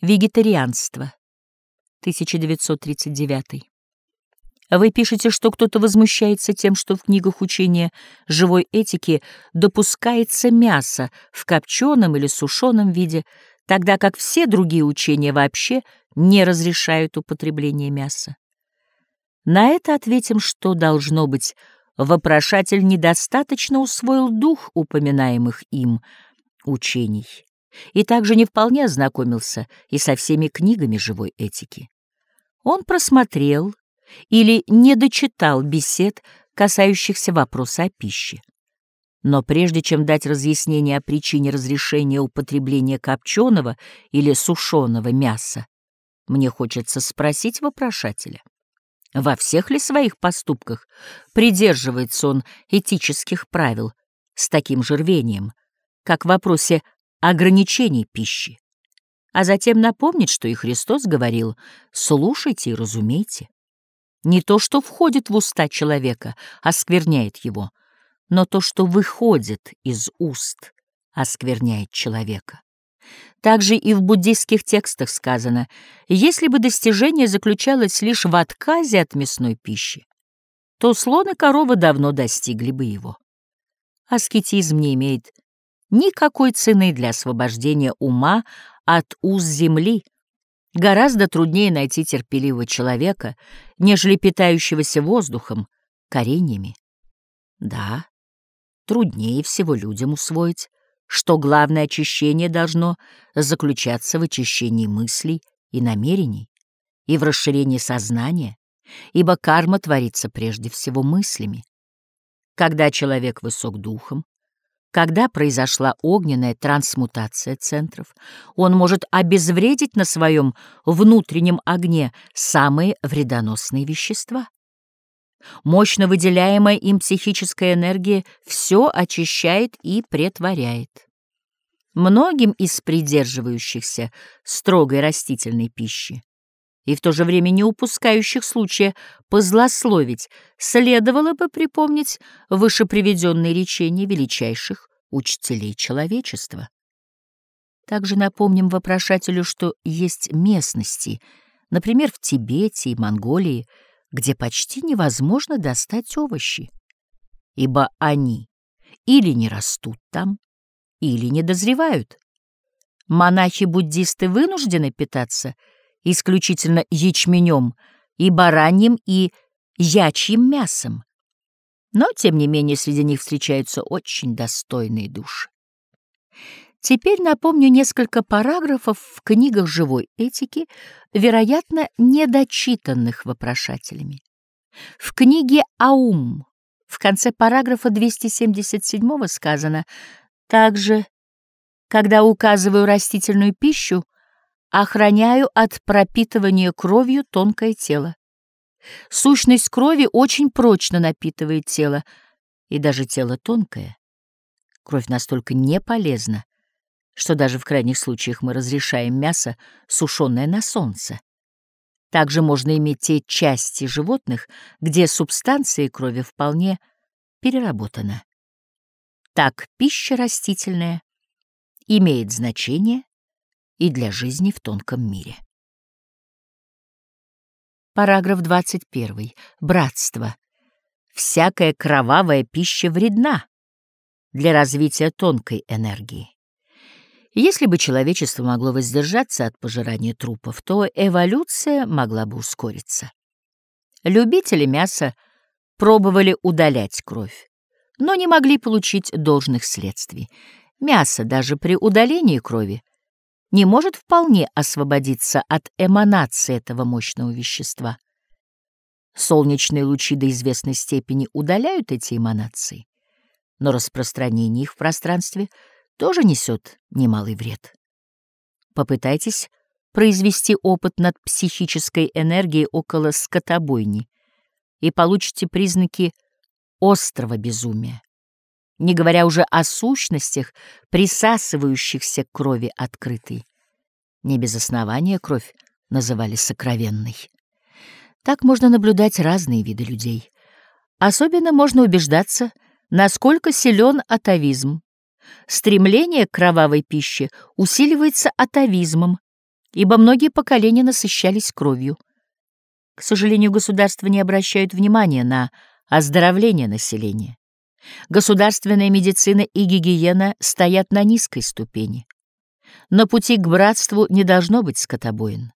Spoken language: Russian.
Вегетарианство. 1939. Вы пишете, что кто-то возмущается тем, что в книгах учения живой этики допускается мясо в копченом или сушеном виде, тогда как все другие учения вообще не разрешают употребление мяса. На это ответим, что должно быть, вопрошатель недостаточно усвоил дух упоминаемых им учений и также не вполне ознакомился и со всеми книгами живой этики. Он просмотрел или не дочитал бесед, касающихся вопроса о пище. Но прежде чем дать разъяснение о причине разрешения употребления копченого или сушеного мяса, мне хочется спросить вопрошателя, во всех ли своих поступках придерживается он этических правил с таким же рвением, как в вопросе ограничений пищи, а затем напомнить, что и Христос говорил «слушайте и разумейте». Не то, что входит в уста человека, оскверняет его, но то, что выходит из уст, оскверняет человека. Также и в буддийских текстах сказано, если бы достижение заключалось лишь в отказе от мясной пищи, то слон и корова давно достигли бы его. Аскетизм не имеет никакой цены для освобождения ума от уз земли, Гораздо труднее найти терпеливого человека, нежели питающегося воздухом, кореньями. Да, труднее всего людям усвоить, что главное очищение должно заключаться в очищении мыслей и намерений и в расширении сознания, ибо карма творится прежде всего мыслями. Когда человек высок духом, когда произошла огненная трансмутация центров, он может обезвредить на своем внутреннем огне самые вредоносные вещества. Мощно выделяемая им психическая энергия все очищает и претворяет. Многим из придерживающихся строгой растительной пищи и в то же время не упускающих случая позлословить, следовало бы припомнить вышеприведенные речения величайших учителей человечества. Также напомним вопрошателю, что есть местности, например, в Тибете и Монголии, где почти невозможно достать овощи, ибо они или не растут там, или не дозревают. Монахи-буддисты вынуждены питаться – исключительно ячменем и бараньим и ячьим мясом. Но, тем не менее, среди них встречаются очень достойные души. Теперь напомню несколько параграфов в книгах живой этики, вероятно, недочитанных вопрошателями. В книге «Аум» в конце параграфа 277 сказано «Также, когда указываю растительную пищу, охраняю от пропитывания кровью тонкое тело. Сущность крови очень прочно напитывает тело, и даже тело тонкое. Кровь настолько не полезна, что даже в крайних случаях мы разрешаем мясо, сушеное на солнце. Также можно иметь те части животных, где субстанция крови вполне переработана. Так пища растительная имеет значение и для жизни в тонком мире. Параграф 21. Братство. Всякая кровавая пища вредна для развития тонкой энергии. Если бы человечество могло воздержаться от пожирания трупов, то эволюция могла бы ускориться. Любители мяса пробовали удалять кровь, но не могли получить должных следствий. Мясо даже при удалении крови не может вполне освободиться от эманации этого мощного вещества. Солнечные лучи до известной степени удаляют эти эманации, но распространение их в пространстве тоже несет немалый вред. Попытайтесь произвести опыт над психической энергией около скотобойни и получите признаки острого безумия не говоря уже о сущностях, присасывающихся к крови открытой. Не без основания кровь называли сокровенной. Так можно наблюдать разные виды людей. Особенно можно убеждаться, насколько силен атовизм. Стремление к кровавой пище усиливается атовизмом, ибо многие поколения насыщались кровью. К сожалению, государства не обращают внимания на оздоровление населения. Государственная медицина и гигиена стоят на низкой ступени. На пути к братству не должно быть скотобоин.